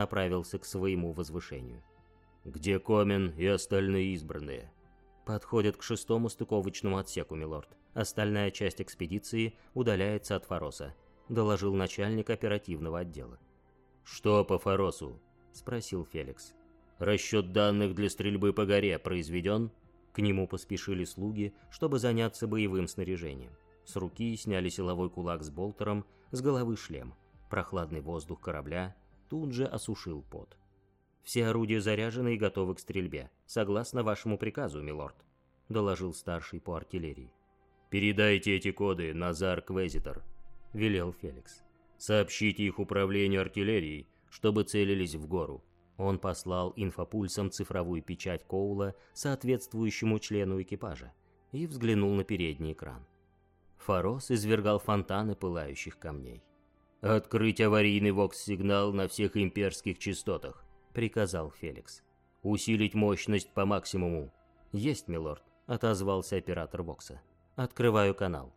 направился к своему возвышению. «Где Комин и остальные избранные?» «Подходят к шестому стыковочному отсеку, милорд. Остальная часть экспедиции удаляется от Фароса», — доложил начальник оперативного отдела. «Что по Фаросу?» — спросил Феликс. «Расчет данных для стрельбы по горе произведен?» К нему поспешили слуги, чтобы заняться боевым снаряжением. С руки сняли силовой кулак с болтером, с головы шлем. Прохладный воздух корабля тут же осушил пот. «Все орудия заряжены и готовы к стрельбе, согласно вашему приказу, милорд», — доложил старший по артиллерии. «Передайте эти коды, Назар Квезитор», — велел Феликс. «Сообщите их управлению артиллерией, чтобы целились в гору. Он послал инфопульсом цифровую печать Коула соответствующему члену экипажа и взглянул на передний экран. Форос извергал фонтаны пылающих камней. «Открыть аварийный вокс-сигнал на всех имперских частотах», — приказал Феликс. «Усилить мощность по максимуму». «Есть, милорд», — отозвался оператор вокса. «Открываю канал».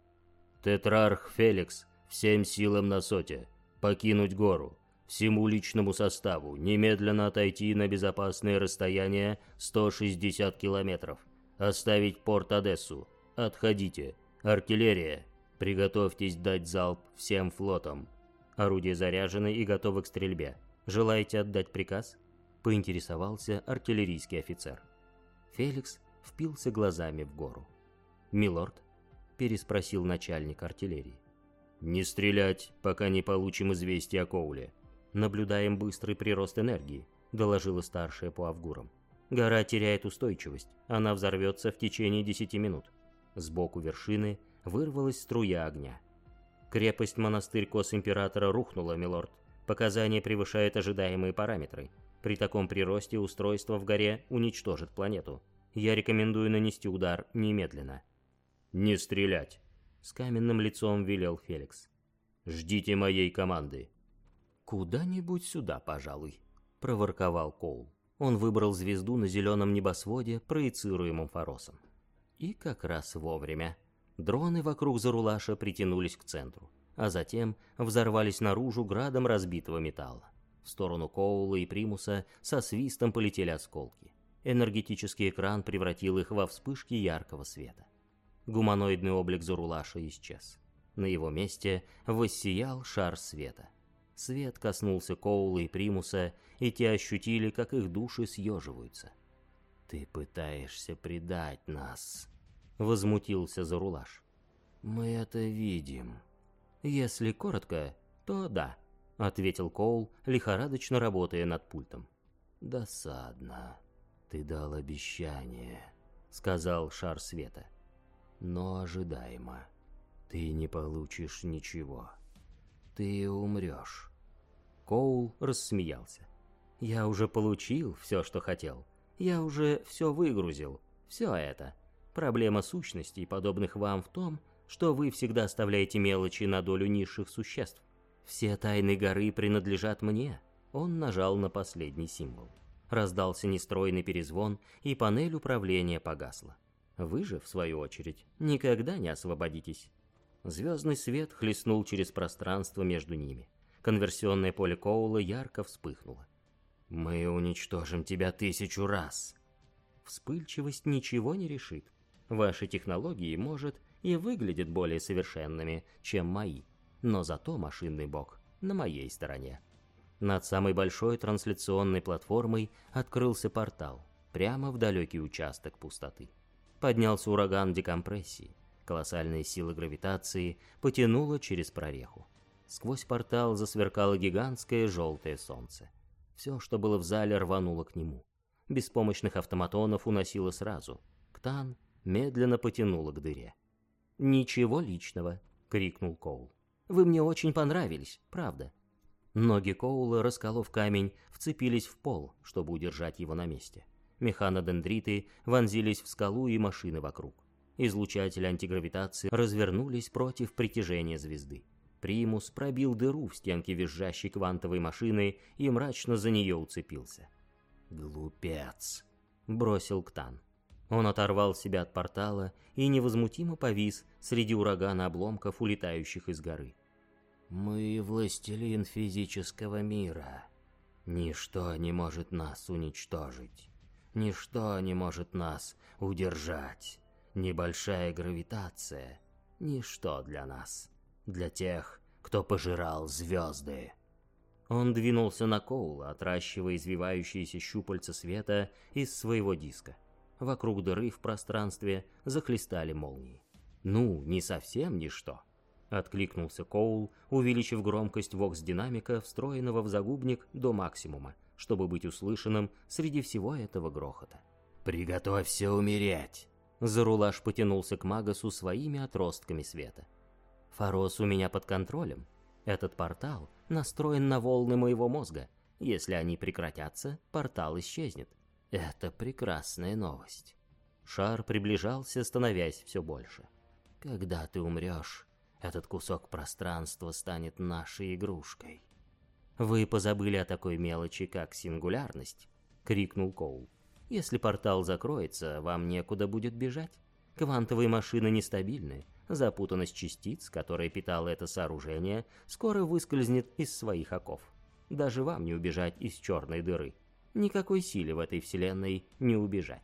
«Тетрарх Феликс, всем силам на соте. Покинуть гору всему личному составу немедленно отойти на безопасное расстояние 160 километров, оставить порт Одессу, отходите, артиллерия, приготовьтесь дать залп всем флотам. Орудия заряжены и готовы к стрельбе. Желаете отдать приказ? Поинтересовался артиллерийский офицер. Феликс впился глазами в гору. «Милорд?» – переспросил начальник артиллерии. «Не стрелять, пока не получим известие о Коуле», «Наблюдаем быстрый прирост энергии», — доложила старшая по Авгурам. «Гора теряет устойчивость, она взорвется в течение десяти минут». Сбоку вершины вырвалась струя огня. Крепость монастырь Кос-Императора рухнула, милорд. Показания превышают ожидаемые параметры. При таком приросте устройство в горе уничтожит планету. Я рекомендую нанести удар немедленно. «Не стрелять!» — с каменным лицом велел Феликс. «Ждите моей команды!» «Куда-нибудь сюда, пожалуй», — проворковал Коул. Он выбрал звезду на зеленом небосводе, проецируемым Форосом. И как раз вовремя. Дроны вокруг Зарулаша притянулись к центру, а затем взорвались наружу градом разбитого металла. В сторону Коула и Примуса со свистом полетели осколки. Энергетический экран превратил их во вспышки яркого света. Гуманоидный облик Зарулаша исчез. На его месте воссиял шар света. Свет коснулся Коула и Примуса, и те ощутили, как их души съеживаются. «Ты пытаешься предать нас», — возмутился Зарулаш. «Мы это видим». «Если коротко, то да», — ответил Коул, лихорадочно работая над пультом. «Досадно. Ты дал обещание», — сказал шар света. «Но ожидаемо. Ты не получишь ничего» ты умрешь». Коул рассмеялся. «Я уже получил все, что хотел. Я уже все выгрузил. Все это. Проблема сущностей, подобных вам, в том, что вы всегда оставляете мелочи на долю низших существ. Все тайны горы принадлежат мне». Он нажал на последний символ. Раздался нестройный перезвон, и панель управления погасла. Вы же, в свою очередь, никогда не освободитесь. Звездный свет хлестнул через пространство между ними. Конверсионное поле Коула ярко вспыхнуло. «Мы уничтожим тебя тысячу раз!» Вспыльчивость ничего не решит. Ваши технологии, может, и выглядят более совершенными, чем мои, но зато машинный бог на моей стороне. Над самой большой трансляционной платформой открылся портал, прямо в далекий участок пустоты. Поднялся ураган декомпрессии. Колоссальная сила гравитации потянула через прореху. Сквозь портал засверкало гигантское желтое солнце. Все, что было в зале, рвануло к нему. Беспомощных автоматонов уносило сразу. Ктан медленно потянуло к дыре. «Ничего личного», — крикнул Коул. «Вы мне очень понравились, правда». Ноги Коула, расколов камень, вцепились в пол, чтобы удержать его на месте. Механодендриты вонзились в скалу и машины вокруг. Излучатели антигравитации развернулись против притяжения звезды. Примус пробил дыру в стенке визжащей квантовой машины и мрачно за нее уцепился. «Глупец!» — бросил Ктан. Он оторвал себя от портала и невозмутимо повис среди урагана обломков, улетающих из горы. «Мы властелин физического мира. Ничто не может нас уничтожить. Ничто не может нас удержать. Небольшая гравитация — ничто для нас. Для тех, кто пожирал звезды. Он двинулся на Коула, отращивая извивающиеся щупальца света из своего диска. Вокруг дыры в пространстве захлестали молнии. «Ну, не совсем ничто», — откликнулся Коул, увеличив громкость вокс-динамика, встроенного в загубник до максимума, чтобы быть услышанным среди всего этого грохота. «Приготовься умереть!» Зарулаш потянулся к Магасу своими отростками света. «Фарос у меня под контролем. Этот портал настроен на волны моего мозга. Если они прекратятся, портал исчезнет. Это прекрасная новость». Шар приближался, становясь все больше. «Когда ты умрешь, этот кусок пространства станет нашей игрушкой». «Вы позабыли о такой мелочи, как сингулярность?» — крикнул Коул. «Если портал закроется, вам некуда будет бежать. Квантовые машины нестабильны. Запутанность частиц, которая питала это сооружение, скоро выскользнет из своих оков. Даже вам не убежать из черной дыры. Никакой силе в этой вселенной не убежать».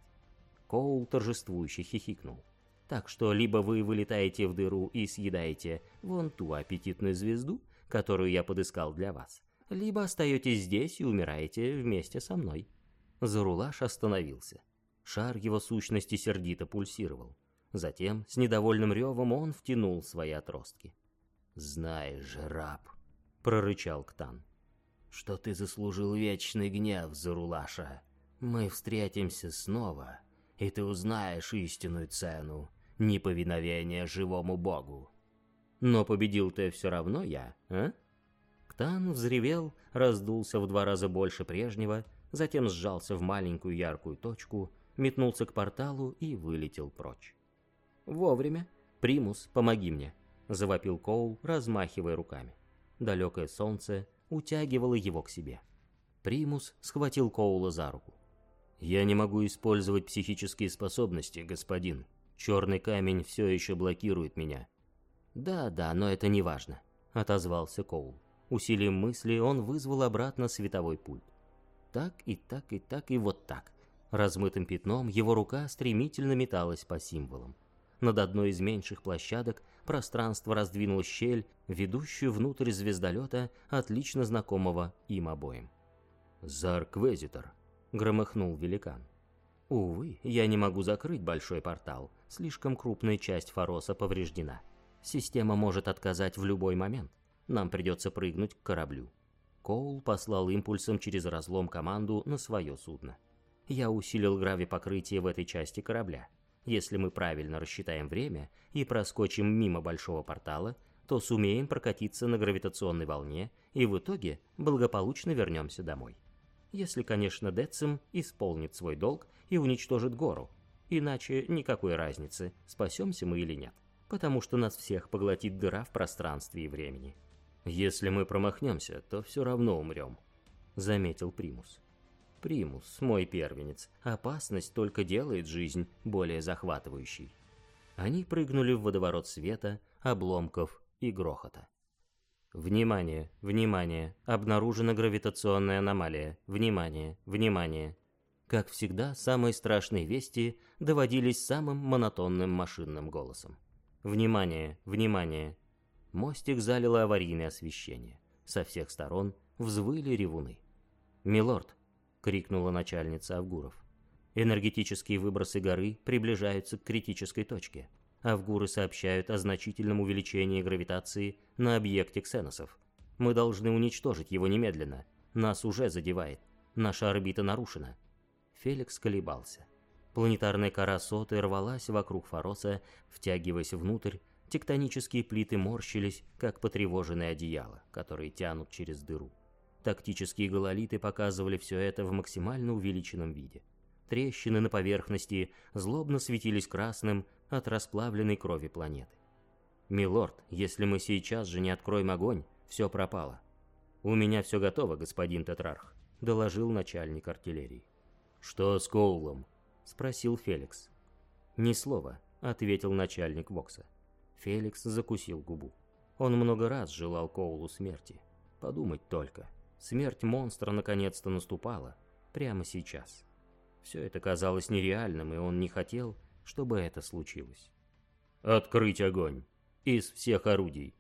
Коул торжествующе хихикнул. Так что либо вы вылетаете в дыру и съедаете вон ту аппетитную звезду, которую я подыскал для вас, либо остаетесь здесь и умираете вместе со мной». Зарулаш остановился. Шар его сущности сердито пульсировал. Затем, с недовольным ревом, он втянул свои отростки. «Знаешь, раб», — прорычал Ктан, — «что ты заслужил вечный гнев, Зарулаша. Мы встретимся снова, и ты узнаешь истинную цену неповиновения живому богу». «Но победил ты все равно я, а?» Тан взревел, раздулся в два раза больше прежнего, затем сжался в маленькую яркую точку, метнулся к порталу и вылетел прочь. «Вовремя. Примус, помоги мне!» — завопил Коул, размахивая руками. Далекое солнце утягивало его к себе. Примус схватил Коула за руку. «Я не могу использовать психические способности, господин. Черный камень все еще блокирует меня». «Да-да, но это не важно», — отозвался Коул. Усилием мысли он вызвал обратно световой пульт. Так и так и так и вот так. Размытым пятном его рука стремительно металась по символам. Над одной из меньших площадок пространство раздвинуло щель, ведущую внутрь звездолета, отлично знакомого им обоим. «Зарквезитор», — громыхнул великан. «Увы, я не могу закрыть большой портал. Слишком крупная часть Фароса повреждена. Система может отказать в любой момент. Нам придется прыгнуть к кораблю. Коул послал импульсом через разлом команду на свое судно. Я усилил гравипокрытие в этой части корабля. Если мы правильно рассчитаем время и проскочим мимо большого портала, то сумеем прокатиться на гравитационной волне и в итоге благополучно вернемся домой. Если, конечно, Децим исполнит свой долг и уничтожит гору. Иначе никакой разницы, спасемся мы или нет, потому что нас всех поглотит дыра в пространстве и времени. «Если мы промахнемся, то все равно умрем», — заметил Примус. «Примус, мой первенец, опасность только делает жизнь более захватывающей». Они прыгнули в водоворот света, обломков и грохота. «Внимание! Внимание! Обнаружена гравитационная аномалия! Внимание! Внимание!» Как всегда, самые страшные вести доводились самым монотонным машинным голосом. «Внимание! Внимание! Мостик залило аварийное освещение. Со всех сторон взвыли ревуны. «Милорд!» — крикнула начальница Авгуров. «Энергетические выбросы горы приближаются к критической точке. Авгуры сообщают о значительном увеличении гравитации на объекте ксеносов. Мы должны уничтожить его немедленно. Нас уже задевает. Наша орбита нарушена». Феликс колебался. Планетарная кора соты рвалась вокруг Фароса, втягиваясь внутрь Тектонические плиты морщились, как потревоженные одеяла, которые тянут через дыру. Тактические гололиты показывали все это в максимально увеличенном виде. Трещины на поверхности злобно светились красным от расплавленной крови планеты. «Милорд, если мы сейчас же не откроем огонь, все пропало». «У меня все готово, господин Тетрарх», — доложил начальник артиллерии. «Что с Коулом?» — спросил Феликс. «Ни слова», — ответил начальник Вокса. Феликс закусил губу. Он много раз желал Коулу смерти. Подумать только. Смерть монстра наконец-то наступала, прямо сейчас. Все это казалось нереальным, и он не хотел, чтобы это случилось. «Открыть огонь! Из всех орудий!»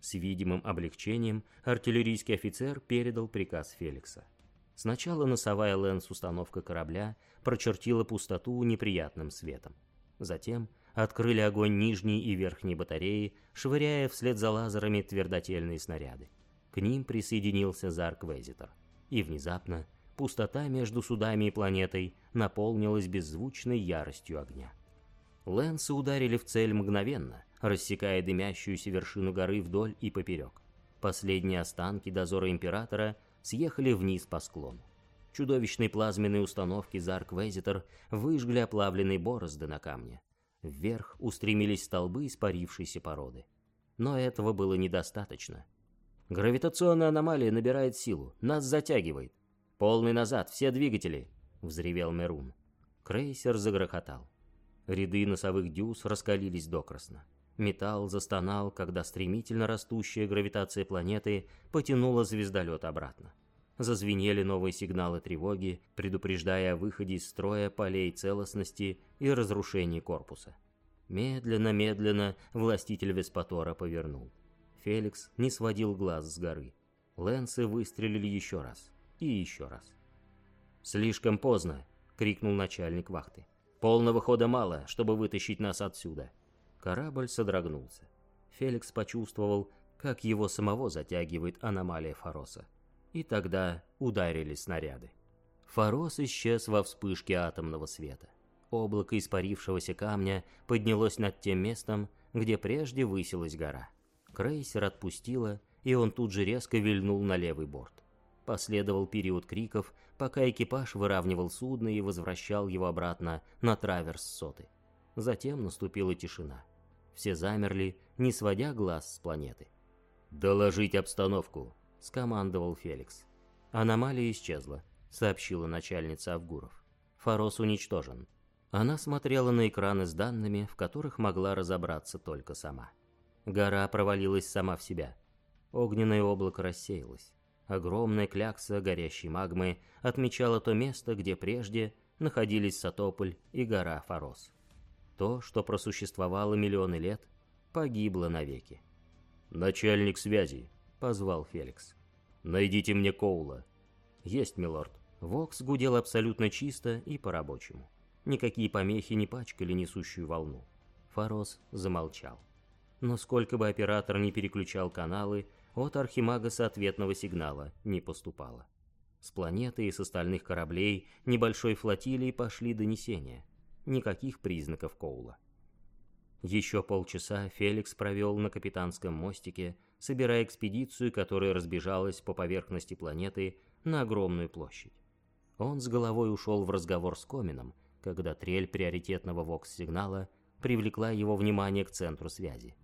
С видимым облегчением артиллерийский офицер передал приказ Феликса. Сначала носовая лэнс-установка корабля прочертила пустоту неприятным светом. Затем открыли огонь нижней и верхней батареи, швыряя вслед за лазерами твердотельные снаряды. К ним присоединился Зарк-Везитор. И внезапно пустота между судами и планетой наполнилась беззвучной яростью огня. Лэнсы ударили в цель мгновенно, рассекая дымящуюся вершину горы вдоль и поперек. Последние останки дозора Императора съехали вниз по склону. Чудовищные плазменные установки Зарк-Везитор выжгли оплавленные борозды на камне. Вверх устремились столбы испарившейся породы. Но этого было недостаточно. «Гравитационная аномалия набирает силу, нас затягивает. Полный назад, все двигатели!» — взревел Мерун. Крейсер загрохотал. Ряды носовых дюз раскалились докрасно. Металл застонал, когда стремительно растущая гравитация планеты потянула звездолет обратно. Зазвенели новые сигналы тревоги, предупреждая о выходе из строя полей целостности и разрушении корпуса. Медленно-медленно властитель Веспатора повернул. Феликс не сводил глаз с горы. Лэнсы выстрелили еще раз. И еще раз. «Слишком поздно!» — крикнул начальник вахты. «Полного хода мало, чтобы вытащить нас отсюда!» Корабль содрогнулся. Феликс почувствовал, как его самого затягивает аномалия Фароса. И тогда ударили снаряды. Фарос исчез во вспышке атомного света. Облако испарившегося камня поднялось над тем местом, где прежде высилась гора. Крейсер отпустило, и он тут же резко вильнул на левый борт. Последовал период криков, пока экипаж выравнивал судно и возвращал его обратно на траверс соты. Затем наступила тишина. Все замерли, не сводя глаз с планеты. «Доложить обстановку», — скомандовал Феликс. «Аномалия исчезла», — сообщила начальница Авгуров. «Фарос уничтожен». Она смотрела на экраны с данными, в которых могла разобраться только сама. Гора провалилась сама в себя. Огненное облако рассеялось. Огромная клякса горящей магмы отмечала то место, где прежде находились Сатополь и гора Фарос. То, что просуществовало миллионы лет, погибло навеки. «Начальник связи», — позвал Феликс. «Найдите мне Коула». «Есть, милорд». Вокс гудел абсолютно чисто и по-рабочему. Никакие помехи не пачкали несущую волну. Фарос замолчал. Но сколько бы оператор ни переключал каналы, от Архимагаса ответного сигнала не поступало. С планеты и с остальных кораблей небольшой флотилии пошли донесения — никаких признаков Коула. Еще полчаса Феликс провел на капитанском мостике, собирая экспедицию, которая разбежалась по поверхности планеты на огромную площадь. Он с головой ушел в разговор с Комином, когда трель приоритетного вокс-сигнала привлекла его внимание к центру связи.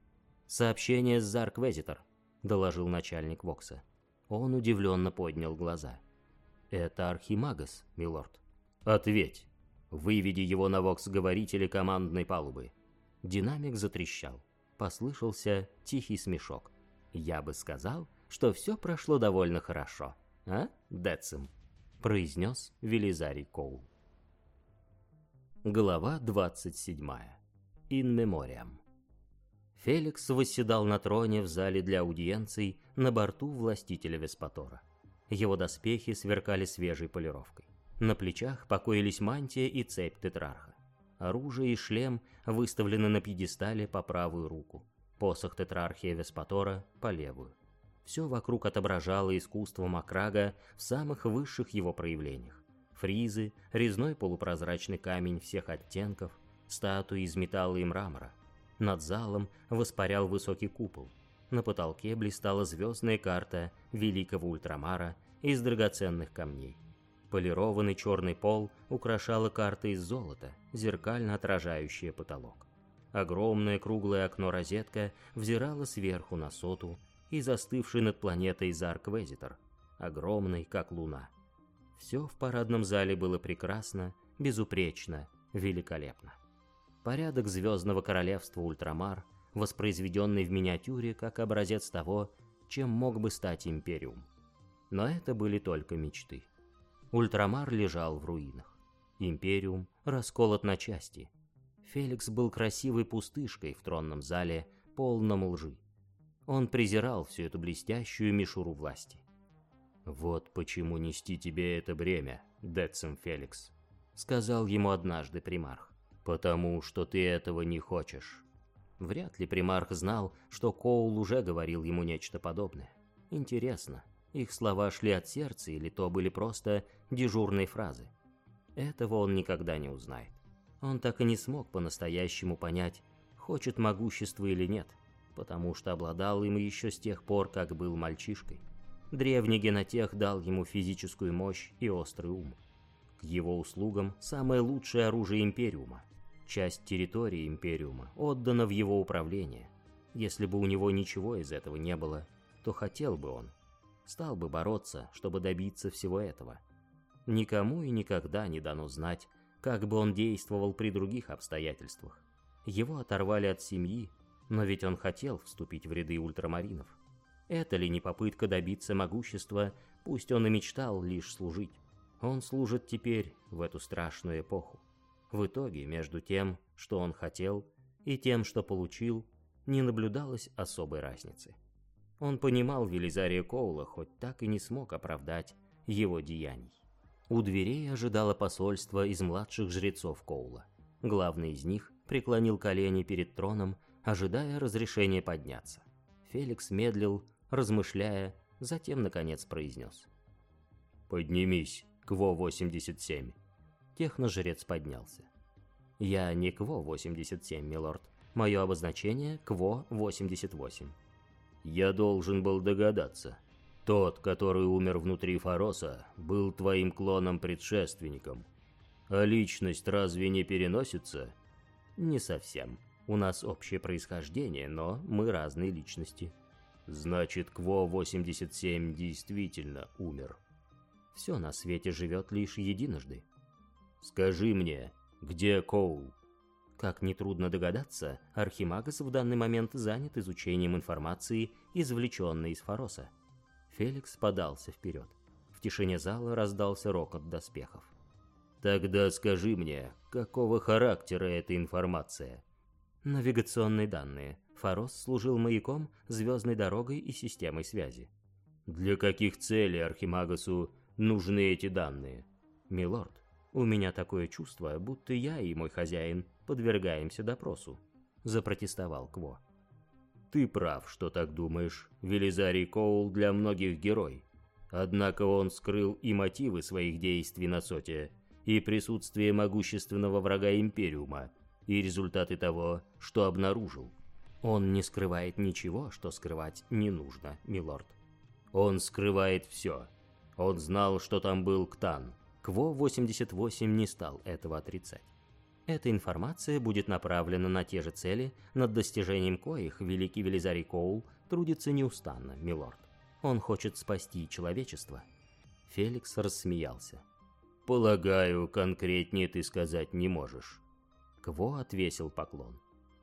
«Сообщение с Зарк-Везитер», — доложил начальник Вокса. Он удивленно поднял глаза. «Это Архимагас, милорд». «Ответь», Выведи его на вокс-говорители командной палубы. Динамик затрещал. Послышался тихий смешок. Я бы сказал, что все прошло довольно хорошо. А, Децим? Произнес Велизарий Коул. Глава 27. In Memoriam. Феликс восседал на троне в зале для аудиенций на борту властителя Веспатора. Его доспехи сверкали свежей полировкой. На плечах покоились мантия и цепь тетрарха. Оружие и шлем выставлены на пьедестале по правую руку. Посох тетрархия Веспатора по левую. Все вокруг отображало искусство Макрага в самых высших его проявлениях. Фризы, резной полупрозрачный камень всех оттенков, статуи из металла и мрамора. Над залом воспарял высокий купол. На потолке блистала звездная карта Великого Ультрамара из драгоценных камней. Полированный черный пол украшала карта из золота, зеркально отражающая потолок. Огромное круглое окно-розетка взирало сверху на соту и застывший над планетой Зарк-Везитер, огромный, как луна. Все в парадном зале было прекрасно, безупречно, великолепно. Порядок Звездного Королевства Ультрамар, воспроизведенный в миниатюре как образец того, чем мог бы стать Империум. Но это были только мечты. Ультрамар лежал в руинах. Империум расколот на части. Феликс был красивой пустышкой в тронном зале, полном лжи. Он презирал всю эту блестящую мишуру власти. «Вот почему нести тебе это бремя, Децим Феликс», — сказал ему однажды примарх. «Потому что ты этого не хочешь». Вряд ли примарх знал, что Коул уже говорил ему нечто подобное. Интересно, их слова шли от сердца или то были просто дежурные фразы? Этого он никогда не узнает. Он так и не смог по-настоящему понять, хочет могущества или нет, потому что обладал им еще с тех пор, как был мальчишкой. Древний генотех дал ему физическую мощь и острый ум. К его услугам самое лучшее оружие Империума. Часть территории Империума отдана в его управление. Если бы у него ничего из этого не было, то хотел бы он. Стал бы бороться, чтобы добиться всего этого. Никому и никогда не дано знать, как бы он действовал при других обстоятельствах. Его оторвали от семьи, но ведь он хотел вступить в ряды ультрамаринов. Это ли не попытка добиться могущества, пусть он и мечтал лишь служить? Он служит теперь в эту страшную эпоху. В итоге между тем, что он хотел, и тем, что получил, не наблюдалось особой разницы. Он понимал Велизария Коула, хоть так и не смог оправдать его деяний. У дверей ожидало посольство из младших жрецов Коула. Главный из них преклонил колени перед троном, ожидая разрешения подняться. Феликс медлил, размышляя, затем, наконец, произнес. «Поднимись, Кво-87». Техножрец поднялся. «Я не Кво-87, милорд. Мое обозначение Кво-88». «Я должен был догадаться. Тот, который умер внутри Фароса, был твоим клоном-предшественником. А личность разве не переносится?» «Не совсем. У нас общее происхождение, но мы разные личности». Значит, Кво-87 действительно умер. Все на свете живет лишь единожды. Скажи мне, где Коул? Как нетрудно догадаться, Архимагас в данный момент занят изучением информации, извлеченной из Фароса. Феликс подался вперед. В тишине зала раздался рокот доспехов. «Тогда скажи мне, какого характера эта информация?» «Навигационные данные», Фарос служил маяком, звездной дорогой и системой связи. Для каких целей Архимагасу нужны эти данные? Милорд, у меня такое чувство, будто я и мой хозяин подвергаемся допросу, запротестовал Кво. Ты прав, что так думаешь. Велизарий Коул для многих герой. Однако он скрыл и мотивы своих действий на Соте, и присутствие могущественного врага Империума, и результаты того, что обнаружил. Он не скрывает ничего, что скрывать не нужно, милорд. Он скрывает все. Он знал, что там был Ктан. Кво-88 не стал этого отрицать. Эта информация будет направлена на те же цели, над достижением коих великий Велизарий Коул трудится неустанно, милорд. Он хочет спасти человечество. Феликс рассмеялся. «Полагаю, конкретнее ты сказать не можешь». Кво отвесил поклон.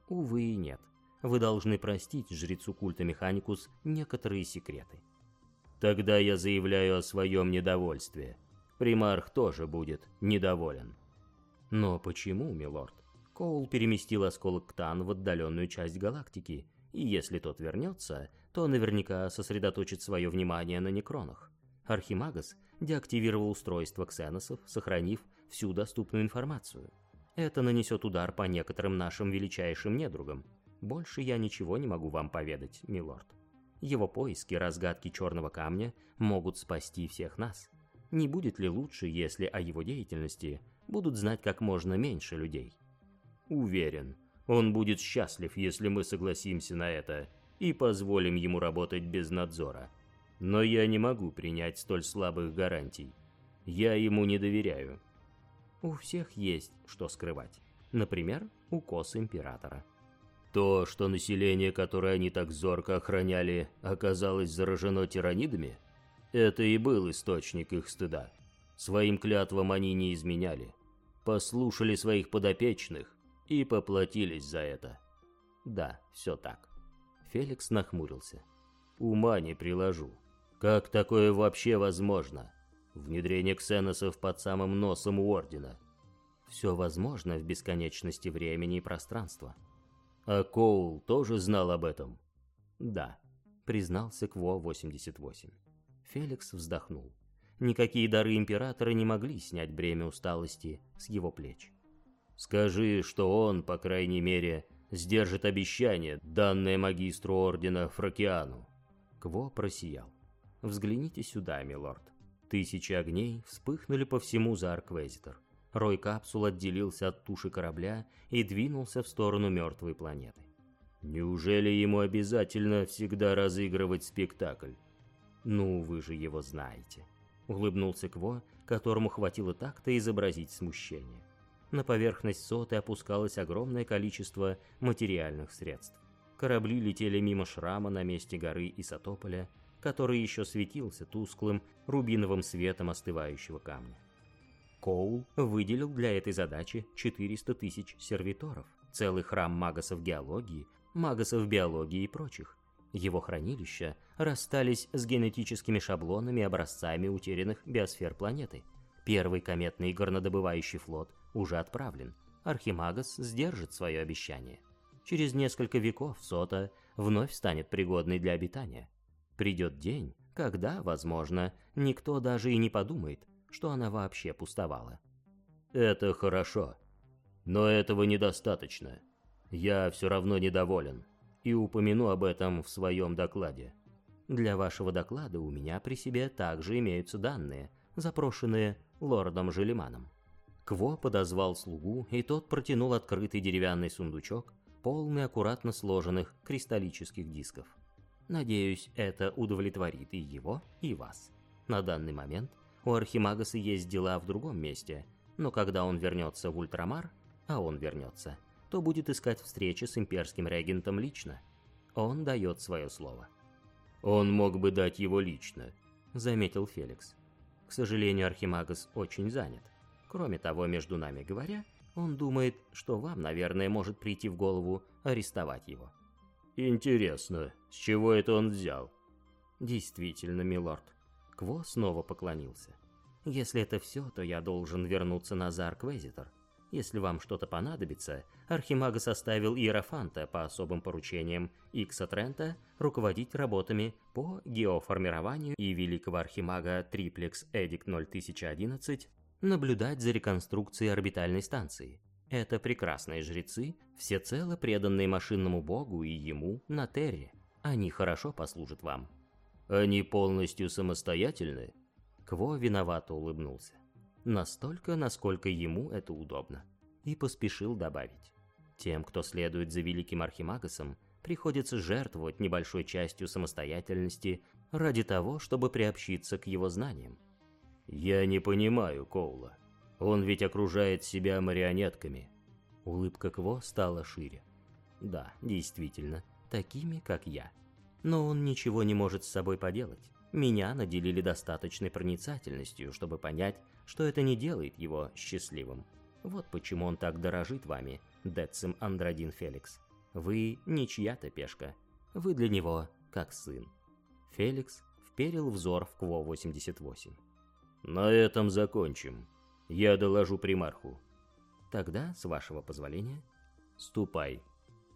«Увы и нет вы должны простить жрецу культа Механикус некоторые секреты. Тогда я заявляю о своем недовольстве. Примарх тоже будет недоволен. Но почему, милорд? Коул переместил осколок Ктан в отдаленную часть галактики, и если тот вернется, то наверняка сосредоточит свое внимание на некронах. Архимагас деактивировал устройство ксеносов, сохранив всю доступную информацию. Это нанесет удар по некоторым нашим величайшим недругам, больше я ничего не могу вам поведать, милорд. Его поиски разгадки черного камня могут спасти всех нас. Не будет ли лучше, если о его деятельности будут знать как можно меньше людей? Уверен, он будет счастлив, если мы согласимся на это и позволим ему работать без надзора. Но я не могу принять столь слабых гарантий. Я ему не доверяю. У всех есть что скрывать. Например, укос императора. То, что население, которое они так зорко охраняли, оказалось заражено тиранидами, это и был источник их стыда. Своим клятвам они не изменяли, послушали своих подопечных и поплатились за это. Да, все так. Феликс нахмурился. Ума не приложу. Как такое вообще возможно? Внедрение ксеносов под самым носом у Ордена. Все возможно в бесконечности времени и пространства. А Коул тоже знал об этом? Да, признался Кво-88. Феликс вздохнул. Никакие дары Императора не могли снять бремя усталости с его плеч. Скажи, что он, по крайней мере, сдержит обещание, данное магистру Ордена Фракиану. Кво просиял. Взгляните сюда, милорд. Тысячи огней вспыхнули по всему за Арквезитор. Рой капсул отделился от туши корабля и двинулся в сторону мертвой планеты. Неужели ему обязательно всегда разыгрывать спектакль? Ну, вы же его знаете. Улыбнулся Кво, которому хватило так-то изобразить смущение. На поверхность соты опускалось огромное количество материальных средств. Корабли летели мимо шрама на месте горы Исотополя, который еще светился тусклым рубиновым светом остывающего камня. Коул выделил для этой задачи 400 тысяч сервиторов, целый храм магасов геологии, магасов биологии и прочих. Его хранилища расстались с генетическими шаблонами и образцами утерянных биосфер планеты. Первый кометный горнодобывающий флот уже отправлен. Архимагас сдержит свое обещание. Через несколько веков Сота вновь станет пригодной для обитания. Придет день, когда, возможно, никто даже и не подумает, что она вообще пустовала. Это хорошо, но этого недостаточно. Я все равно недоволен и упомяну об этом в своем докладе. Для вашего доклада у меня при себе также имеются данные, запрошенные лордом Желеманом. Кво подозвал слугу, и тот протянул открытый деревянный сундучок, полный аккуратно сложенных кристаллических дисков. Надеюсь, это удовлетворит и его, и вас. На данный момент у Архимагаса есть дела в другом месте, но когда он вернется в Ультрамар, а он вернется, то будет искать встречи с имперским регентом лично. Он дает свое слово. «Он мог бы дать его лично», — заметил Феликс. К сожалению, Архимагас очень занят. Кроме того, между нами говоря, он думает, что вам, наверное, может прийти в голову арестовать его. Интересно, с чего это он взял? Действительно, милорд. Кво снова поклонился. Если это все, то я должен вернуться на Зарквезитор. Если вам что-то понадобится, Архимага составил Иерофанта по особым поручениям Икса Трента руководить работами по геоформированию и Великого Архимага Триплекс Эдик 0011 наблюдать за реконструкцией орбитальной станции. Это прекрасные жрецы, всецело преданные машинному богу и ему на Терре. Они хорошо послужат вам. Они полностью самостоятельны? Кво виновато улыбнулся. Настолько, насколько ему это удобно. И поспешил добавить. Тем, кто следует за великим архимагасом, приходится жертвовать небольшой частью самостоятельности ради того, чтобы приобщиться к его знаниям. «Я не понимаю Коула», он ведь окружает себя марионетками. Улыбка Кво стала шире. Да, действительно, такими, как я. Но он ничего не может с собой поделать. Меня наделили достаточной проницательностью, чтобы понять, что это не делает его счастливым. Вот почему он так дорожит вами, Децим Андрадин Феликс. Вы не чья-то пешка. Вы для него как сын. Феликс вперил взор в Кво-88. На этом закончим. Я доложу примарху. Тогда, с вашего позволения, ступай,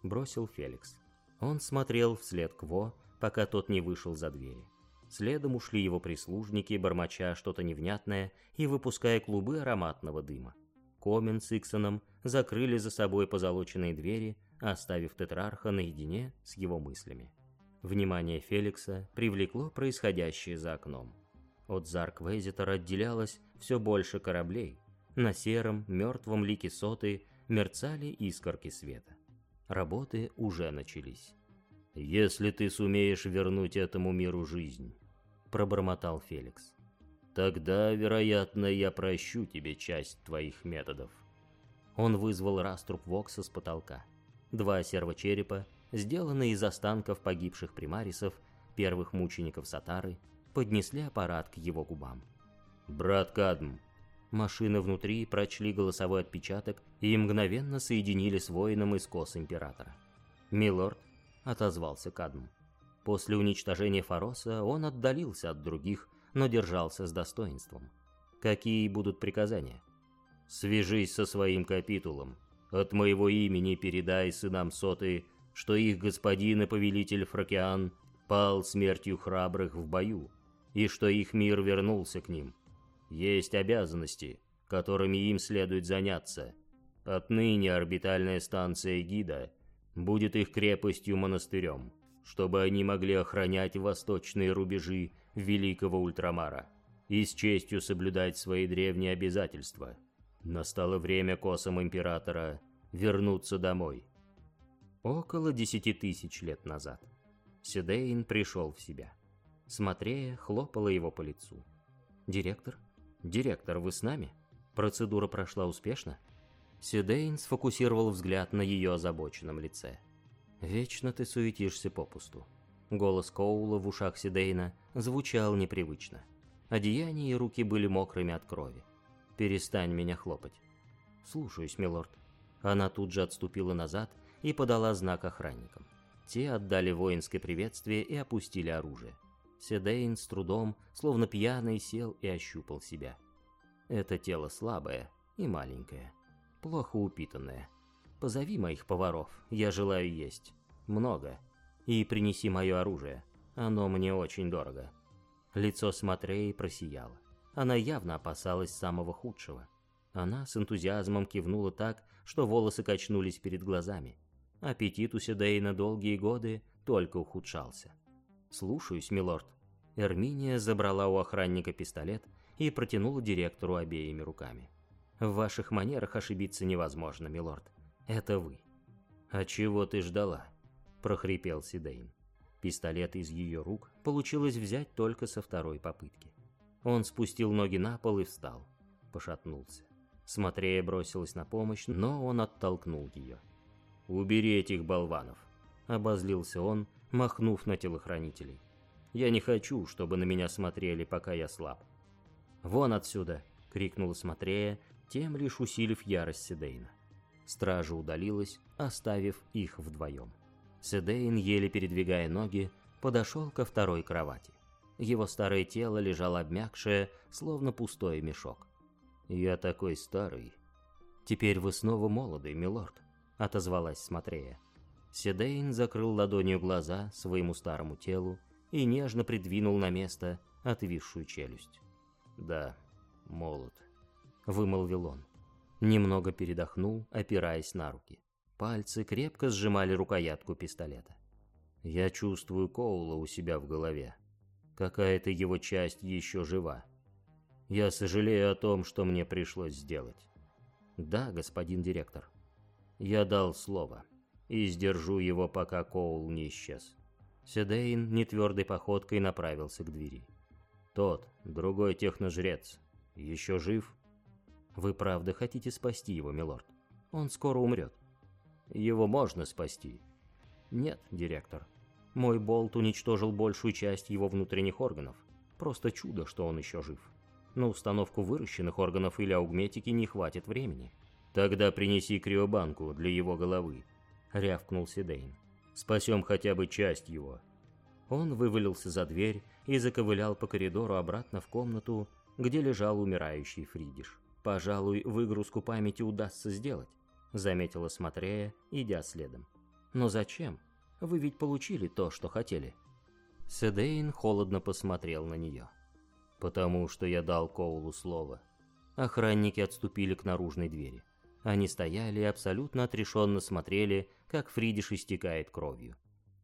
бросил Феликс. Он смотрел вслед Кво, пока тот не вышел за двери. Следом ушли его прислужники, бормоча что-то невнятное и выпуская клубы ароматного дыма. Комен с Иксоном закрыли за собой позолоченные двери, оставив Тетрарха наедине с его мыслями. Внимание Феликса привлекло происходящее за окном. От Зарк-Вейзитора отделялось все больше кораблей. На сером, мертвом лике соты мерцали искорки света. Работы уже начались. «Если ты сумеешь вернуть этому миру жизнь», — пробормотал Феликс, — «тогда, вероятно, я прощу тебе часть твоих методов». Он вызвал раструб Вокса с потолка. Два сервочерепа, сделанные из останков погибших примарисов, первых мучеников Сатары, поднесли аппарат к его губам. «Брат Кадм!» Машины внутри прочли голосовой отпечаток и мгновенно соединили с воином из кос Императора. «Милорд», — отозвался Кадм. После уничтожения Фароса он отдалился от других, но держался с достоинством. Какие будут приказания? Свяжись со своим капитулом. От моего имени передай сынам Соты, что их господин и повелитель Фракиан пал смертью храбрых в бою, и что их мир вернулся к ним. Есть обязанности, которыми им следует заняться. Отныне орбитальная станция Гида будет их крепостью-монастырем, чтобы они могли охранять восточные рубежи Великого Ультрамара и с честью соблюдать свои древние обязательства. Настало время косам Императора вернуться домой. Около десяти тысяч лет назад. Седейн пришел в себя. Смотрея, хлопала его по лицу. «Директор? Директор, вы с нами? Процедура прошла успешно?» Седейн сфокусировал взгляд на ее озабоченном лице. «Вечно ты суетишься попусту». Голос Коула в ушах Седейна звучал непривычно. Одеяние и руки были мокрыми от крови. «Перестань меня хлопать». «Слушаюсь, милорд». Она тут же отступила назад и подала знак охранникам. Те отдали воинское приветствие и опустили оружие. Седейн с трудом, словно пьяный, сел и ощупал себя. Это тело слабое и маленькое, плохо упитанное. Позови моих поваров, я желаю есть. Много. И принеси мое оружие, оно мне очень дорого. Лицо Смотреи просияло. Она явно опасалась самого худшего. Она с энтузиазмом кивнула так, что волосы качнулись перед глазами. Аппетит у Седейна долгие годы только ухудшался. «Слушаюсь, милорд». Эрминия забрала у охранника пистолет и протянула директору обеими руками. «В ваших манерах ошибиться невозможно, милорд. Это вы». «А чего ты ждала?» – прохрипел Сидейн. Пистолет из ее рук получилось взять только со второй попытки. Он спустил ноги на пол и встал. Пошатнулся. Смотрея бросилась на помощь, но он оттолкнул ее. «Убери этих болванов!» — обозлился он, махнув на телохранителей. «Я не хочу, чтобы на меня смотрели, пока я слаб». «Вон отсюда!» — крикнула Смотрея, тем лишь усилив ярость Седейна. Стража удалилась, оставив их вдвоем. Седейн, еле передвигая ноги, подошел ко второй кровати. Его старое тело лежало обмякшее, словно пустой мешок. «Я такой старый». «Теперь вы снова молоды, милорд», отозвалась Смотрея. Седейн закрыл ладонью глаза своему старому телу и нежно придвинул на место отвисшую челюсть. «Да, молод», — вымолвил он. Немного передохнул, опираясь на руки. Пальцы крепко сжимали рукоятку пистолета. «Я чувствую Коула у себя в голове. Какая-то его часть еще жива. Я сожалею о том, что мне пришлось сделать». «Да, господин директор», я дал слово. И сдержу его, пока Коул не исчез. Седейн нетвердой походкой направился к двери. Тот, другой техножрец, еще жив? Вы правда хотите спасти его, милорд? Он скоро умрет. Его можно спасти. Нет, директор. Мой болт уничтожил большую часть его внутренних органов. Просто чудо, что он еще жив. На установку выращенных органов или аугметики не хватит времени. «Тогда принеси криобанку для его головы», — рявкнул Сидейн. «Спасем хотя бы часть его». Он вывалился за дверь и заковылял по коридору обратно в комнату, где лежал умирающий Фридиш. «Пожалуй, выгрузку памяти удастся сделать», — заметила Смотрея, идя следом. «Но зачем? Вы ведь получили то, что хотели». Седейн холодно посмотрел на нее. «Потому что я дал Коулу слово». Охранники отступили к наружной двери. Они стояли и абсолютно отрешенно смотрели, как Фридиш истекает кровью.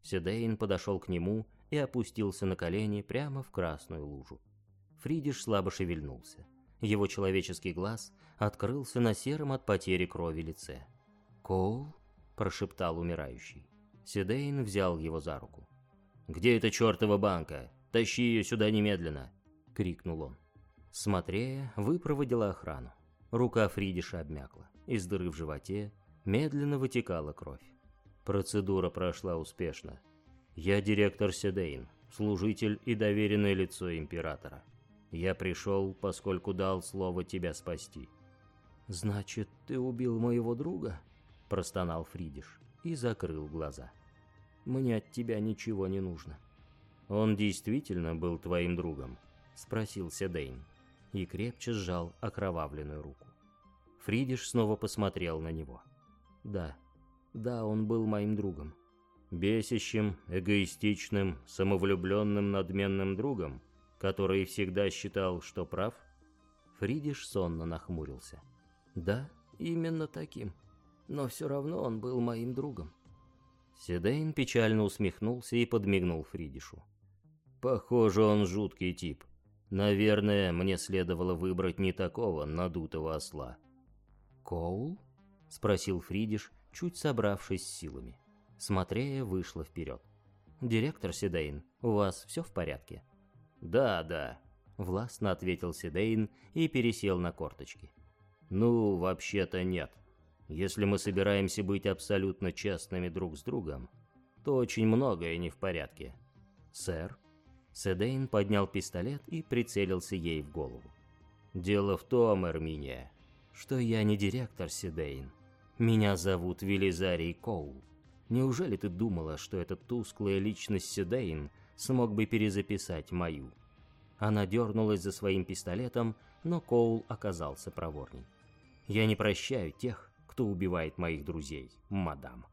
Седейн подошел к нему и опустился на колени прямо в красную лужу. Фридиш слабо шевельнулся. Его человеческий глаз открылся на сером от потери крови лице. «Коул?» – прошептал умирающий. Седейн взял его за руку. «Где эта чертова банка? Тащи ее сюда немедленно!» – крикнул он. Смотрея, выпроводила охрану. Рука Фридиша обмякла. Из дыры в животе медленно вытекала кровь. Процедура прошла успешно. Я директор Седейн, служитель и доверенное лицо императора. Я пришел, поскольку дал слово тебя спасти. «Значит, ты убил моего друга?» – простонал Фридиш и закрыл глаза. «Мне от тебя ничего не нужно. он действительно был твоим другом?» — спросил Седейн и крепче сжал окровавленную руку. Фридиш снова посмотрел на него. «Да, да, он был моим другом». «Бесящим, эгоистичным, самовлюбленным, надменным другом, который всегда считал, что прав?» Фридиш сонно нахмурился. «Да, именно таким. Но все равно он был моим другом». Седейн печально усмехнулся и подмигнул Фридишу. «Похоже, он жуткий тип. Наверное, мне следовало выбрать не такого надутого осла». «Коул?» — спросил Фридиш, чуть собравшись с силами. Смотрея вышла вперед. «Директор Седейн, у вас все в порядке?» «Да, да», — властно ответил Седейн и пересел на корточки. «Ну, вообще-то нет. Если мы собираемся быть абсолютно честными друг с другом, то очень многое не в порядке. Сэр?» Седейн поднял пистолет и прицелился ей в голову. «Дело в том, Эрминия, что я не директор Седейн. Меня зовут Велизарий Коул. Неужели ты думала, что эта тусклая личность Седейн смог бы перезаписать мою?» Она дернулась за своим пистолетом, но Коул оказался проворней. «Я не прощаю тех, кто убивает моих друзей, мадам».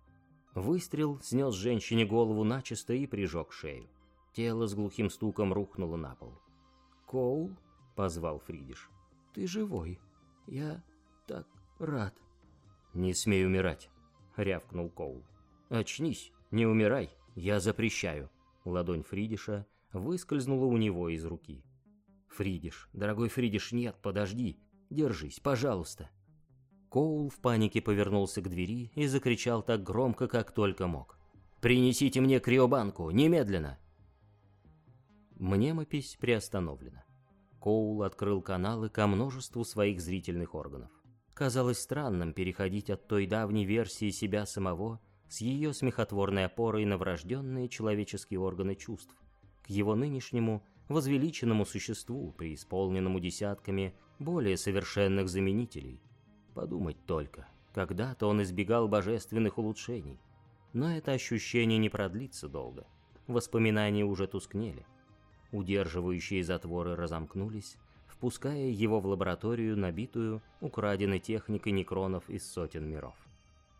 Выстрел снес женщине голову начисто и прижег шею. Тело с глухим стуком рухнуло на пол. «Коул?» — позвал Фридиш. «Ты живой. Я так рад». «Не смей умирать», — рявкнул Коул. «Очнись, не умирай, я запрещаю». Ладонь Фридиша выскользнула у него из руки. «Фридиш, дорогой Фридиш, нет, подожди, держись, пожалуйста». Коул в панике повернулся к двери и закричал так громко, как только мог. «Принесите мне криобанку, немедленно!» Мнемопись приостановлена. Коул открыл каналы ко множеству своих зрительных органов. Казалось странным переходить от той давней версии себя самого с ее смехотворной опорой на врожденные человеческие органы чувств к его нынешнему возвеличенному существу, преисполненному десятками более совершенных заменителей. Подумать только, когда-то он избегал божественных улучшений. Но это ощущение не продлится долго. Воспоминания уже тускнели. Удерживающие затворы разомкнулись, впуская его в лабораторию, набитую украденной техникой некронов из сотен миров.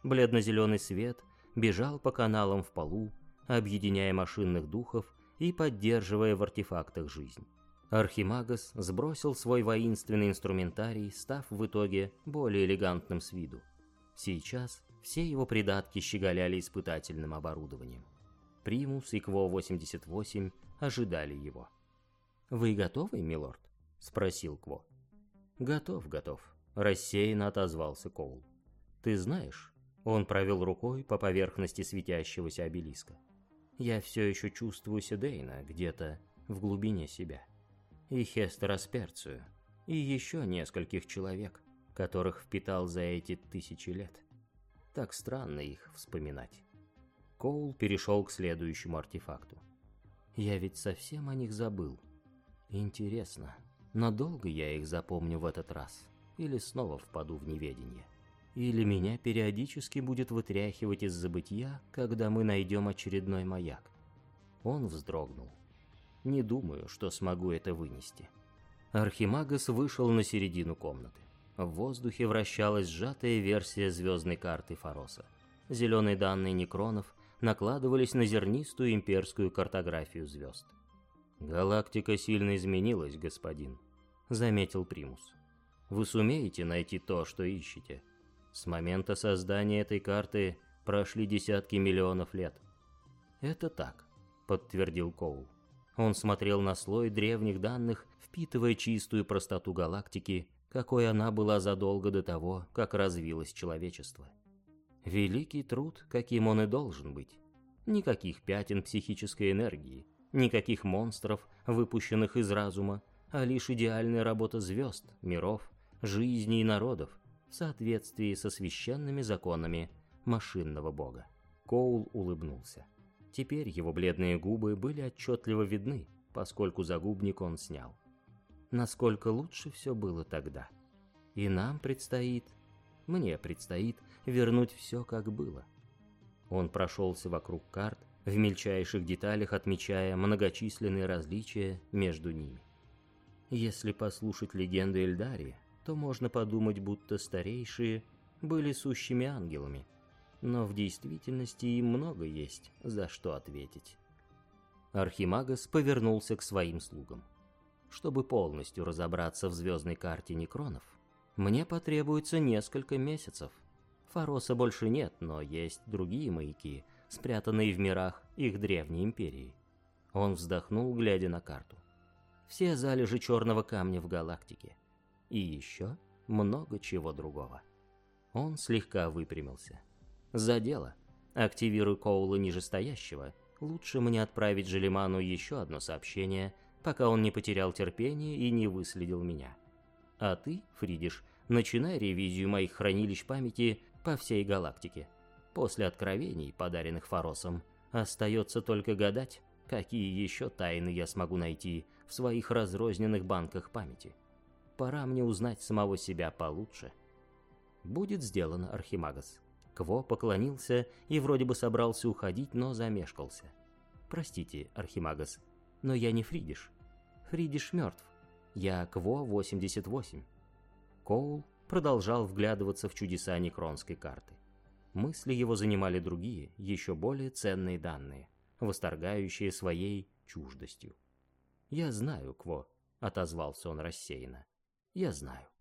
Бледно-зеленый свет бежал по каналам в полу, объединяя машинных духов и поддерживая в артефактах жизнь. Архимагас сбросил свой воинственный инструментарий, став в итоге более элегантным с виду. Сейчас все его придатки щеголяли испытательным оборудованием. Примус и Кво-88 ожидали его. «Вы готовы, милорд?» — спросил Кво. «Готов, готов», — рассеянно отозвался Коул. «Ты знаешь...» — он провел рукой по поверхности светящегося обелиска. «Я все еще чувствую Седейна где-то в глубине себя. И Хестера Сперцию, и еще нескольких человек, которых впитал за эти тысячи лет. Так странно их вспоминать». Коул перешел к следующему артефакту. Я ведь совсем о них забыл. Интересно, надолго я их запомню в этот раз? Или снова впаду в неведение? Или меня периодически будет вытряхивать из забытия, когда мы найдем очередной маяк? Он вздрогнул. Не думаю, что смогу это вынести. Архимагас вышел на середину комнаты. В воздухе вращалась сжатая версия звездной карты Фароса. Зеленые данные некронов накладывались на зернистую имперскую картографию звезд. «Галактика сильно изменилась, господин», — заметил Примус. «Вы сумеете найти то, что ищете? С момента создания этой карты прошли десятки миллионов лет». «Это так», — подтвердил Коул. Он смотрел на слой древних данных, впитывая чистую простоту галактики, какой она была задолго до того, как развилось человечество. Великий труд, каким он и должен быть. Никаких пятен психической энергии, никаких монстров, выпущенных из разума, а лишь идеальная работа звезд, миров, жизней и народов в соответствии со священными законами машинного бога. Коул улыбнулся. Теперь его бледные губы были отчетливо видны, поскольку загубник он снял. Насколько лучше все было тогда. И нам предстоит, мне предстоит вернуть все, как было. Он прошелся вокруг карт, в мельчайших деталях отмечая многочисленные различия между ними. Если послушать легенду Эльдари, то можно подумать, будто старейшие были сущими ангелами, но в действительности им много есть, за что ответить. Архимагас повернулся к своим слугам. Чтобы полностью разобраться в звездной карте Некронов, мне потребуется несколько месяцев. Фароса больше нет, но есть другие маяки, спрятанные в мирах их древней империи. Он вздохнул, глядя на карту. Все залежи черного камня в галактике. И еще много чего другого. Он слегка выпрямился. За дело. Активируй Коула нижестоящего. Лучше мне отправить Желеману еще одно сообщение, пока он не потерял терпение и не выследил меня. А ты, Фридиш, начинай ревизию моих хранилищ памяти по всей галактике. После откровений, подаренных Фаросом, остается только гадать, какие еще тайны я смогу найти в своих разрозненных банках памяти. Пора мне узнать самого себя получше. Будет сделано, Архимагас. Кво поклонился и вроде бы собрался уходить, но замешкался. Простите, Архимагас, но я не Фридиш. Фридиш мертв. Я Кво-88. Коул продолжал вглядываться в чудеса некронской карты. Мысли его занимали другие, еще более ценные данные, восторгающие своей чуждостью. «Я знаю, Кво», — отозвался он рассеянно. «Я знаю».